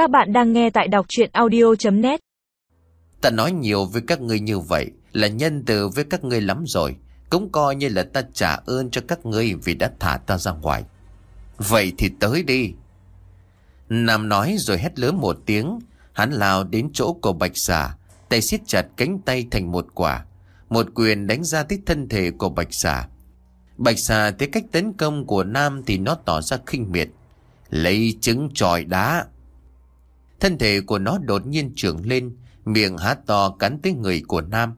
Các bạn đang nghe tại đọc chuyện audio.net Ta nói nhiều với các ngươi như vậy, là nhân từ với các ngươi lắm rồi. Cũng coi như là ta trả ơn cho các ngươi vì đã thả ta ra ngoài. Vậy thì tới đi. Nam nói rồi hét lớn một tiếng. Hắn lao đến chỗ của bạch xà. Tay siết chặt cánh tay thành một quả. Một quyền đánh ra tới thân thể của bạch xà. Bạch xà thấy cách tấn công của Nam thì nó tỏ ra khinh miệt. Lấy trứng tròi đá. Thân thể của nó đột nhiên trưởng lên, miệng há to cắn tới người của Nam.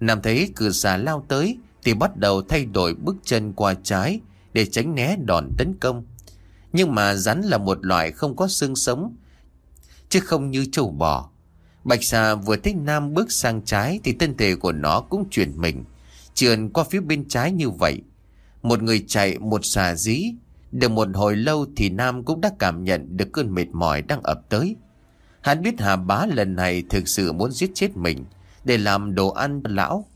Nam thấy cử xà lao tới thì bắt đầu thay đổi bước chân qua trái để tránh né đòn tấn công. Nhưng mà rắn là một loại không có xương sống, chứ không như trâu bò. Bạch xà vừa thấy Nam bước sang trái thì thân thể của nó cũng chuyển mình, trườn qua phía bên trái như vậy. Một người chạy, một xà dí. Được một hồi lâu thì Nam cũng đã cảm nhận được cơn mệt mỏi đang ập tới. Hắn biết Hà Bá lần này thực sự muốn giết chết mình để làm đồ ăn lão.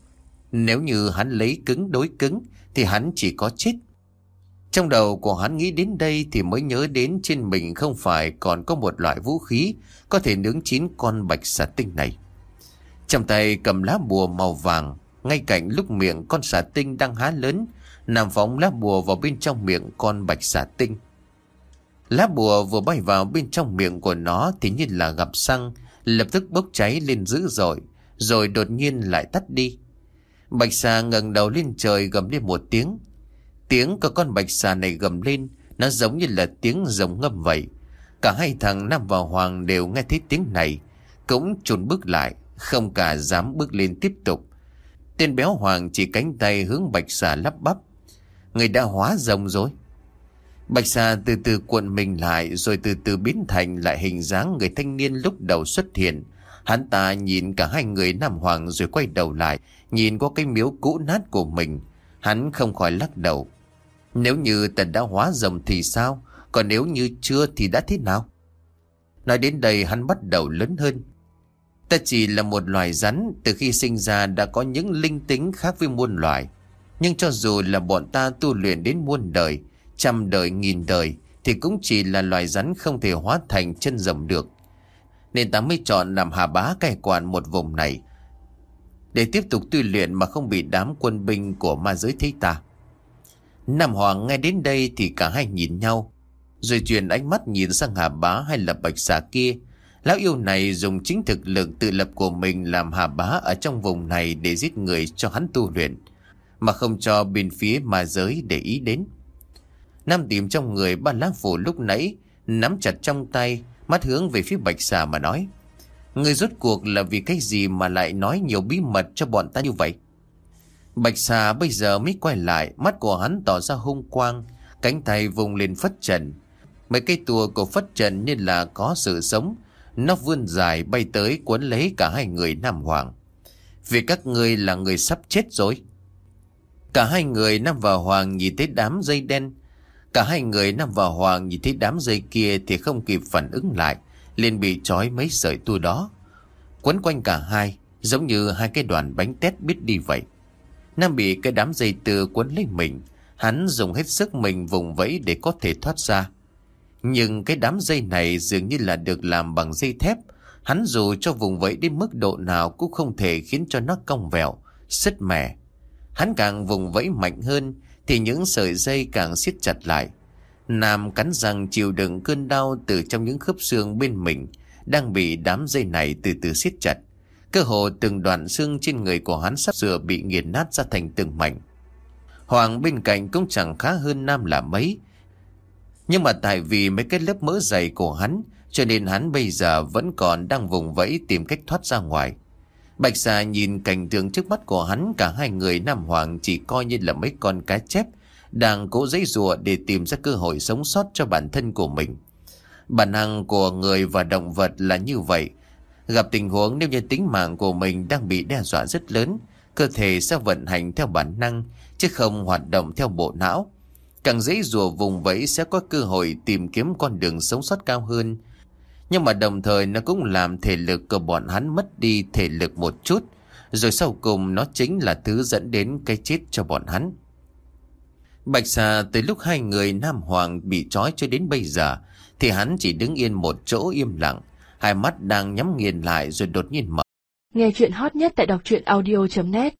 Nếu như hắn lấy cứng đối cứng thì hắn chỉ có chết. Trong đầu của hắn nghĩ đến đây thì mới nhớ đến trên mình không phải còn có một loại vũ khí có thể nướng chín con bạch xà tinh này. Trong tay cầm lá bùa màu vàng, ngay cạnh lúc miệng con xà tinh đang há lớn, nằm phóng lá bùa vào bên trong miệng con bạch xà tinh. Lá bùa vừa bay vào bên trong miệng của nó thì như là gặp xăng, lập tức bốc cháy lên dữ dội, rồi đột nhiên lại tắt đi. Bạch xà ngẩng đầu lên trời gầm lên một tiếng. Tiếng của con bạch xà này gầm lên, nó giống như là tiếng rồng ngâm vậy. Cả hai thằng Nam và Hoàng đều nghe thấy tiếng này, cũng trốn bước lại, không cả dám bước lên tiếp tục. Tên béo Hoàng chỉ cánh tay hướng bạch xà lắp bắp. Người đã hóa rồng rồi. Bạch Sa từ từ cuộn mình lại rồi từ từ biến thành lại hình dáng người thanh niên lúc đầu xuất hiện. Hắn ta nhìn cả hai người Nam Hoàng rồi quay đầu lại, nhìn qua cái miếu cũ nát của mình. Hắn không khỏi lắc đầu. Nếu như tần đã hóa rồng thì sao? Còn nếu như chưa thì đã thế nào? Nói đến đây hắn bắt đầu lớn hơn. Ta chỉ là một loài rắn, từ khi sinh ra đã có những linh tính khác với muôn loài. Nhưng cho dù là bọn ta tu luyện đến muôn đời, trăm đời nghìn đời, thì cũng chỉ là loài rắn không thể hóa thành chân rồng được. Nên ta mới chọn làm hà bá cai quản một vùng này, để tiếp tục tu luyện mà không bị đám quân binh của ma giới thấy ta. Nam Hoàng nghe đến đây thì cả hai nhìn nhau, rồi chuyển ánh mắt nhìn sang hà bá hay là bạch xà kia. Lão yêu này dùng chính thực lực tự lập của mình làm hà bá ở trong vùng này để giết người cho hắn tu luyện mà không cho bên phía ma giới để ý đến. Nam tìm trong người ba lá phủ lúc nãy, nắm chặt trong tay, mắt hướng về phía bạch xà mà nói. Người rốt cuộc là vì cái gì mà lại nói nhiều bí mật cho bọn ta như vậy? Bạch xà bây giờ mới quay lại, mắt của hắn tỏ ra hung quang, cánh tay vùng lên phất trần. Mấy cây tua của phất trần như là có sự sống, nó vươn dài bay tới cuốn lấy cả hai người Nam Hoàng. Vì các ngươi là người sắp chết rồi. Cả hai người Nam và Hoàng nhìn thấy đám dây đen. Cả hai người Nam và Hoàng nhìn thấy đám dây kia thì không kịp phản ứng lại. liền bị trói mấy sợi tua đó. Quấn quanh cả hai, giống như hai cái đoàn bánh tét biết đi vậy. Nam bị cái đám dây từ quấn lấy mình. Hắn dùng hết sức mình vùng vẫy để có thể thoát ra. Nhưng cái đám dây này dường như là được làm bằng dây thép. Hắn dù cho vùng vẫy đến mức độ nào cũng không thể khiến cho nó cong vẹo, sứt mẻ Hắn càng vùng vẫy mạnh hơn, thì những sợi dây càng siết chặt lại. Nam cắn răng chịu đựng cơn đau từ trong những khớp xương bên mình, đang bị đám dây này từ từ siết chặt. Cơ hồ từng đoạn xương trên người của hắn sắp sửa bị nghiền nát ra thành từng mảnh. Hoàng bên cạnh cũng chẳng khá hơn Nam là mấy. Nhưng mà tại vì mấy cái lớp mỡ dày của hắn, cho nên hắn bây giờ vẫn còn đang vùng vẫy tìm cách thoát ra ngoài. Bạch xà nhìn cảnh tượng trước mắt của hắn cả hai người Nam Hoàng chỉ coi như là mấy con cá chép đang cố giấy rùa để tìm ra cơ hội sống sót cho bản thân của mình. Bản năng của người và động vật là như vậy. Gặp tình huống nếu như tính mạng của mình đang bị đe dọa rất lớn, cơ thể sẽ vận hành theo bản năng chứ không hoạt động theo bộ não. Càng dễ rùa vùng vẫy sẽ có cơ hội tìm kiếm con đường sống sót cao hơn, nhưng mà đồng thời nó cũng làm thể lực của bọn hắn mất đi thể lực một chút. Rồi sau cùng nó chính là thứ dẫn đến cái chết cho bọn hắn. Bạch xà từ lúc hai người Nam Hoàng bị trói cho đến bây giờ, Thì hắn chỉ đứng yên một chỗ im lặng, Hai mắt đang nhắm nghiền lại rồi đột nhiên mở Nghe chuyện hot nhất tại đọc truyện audio.net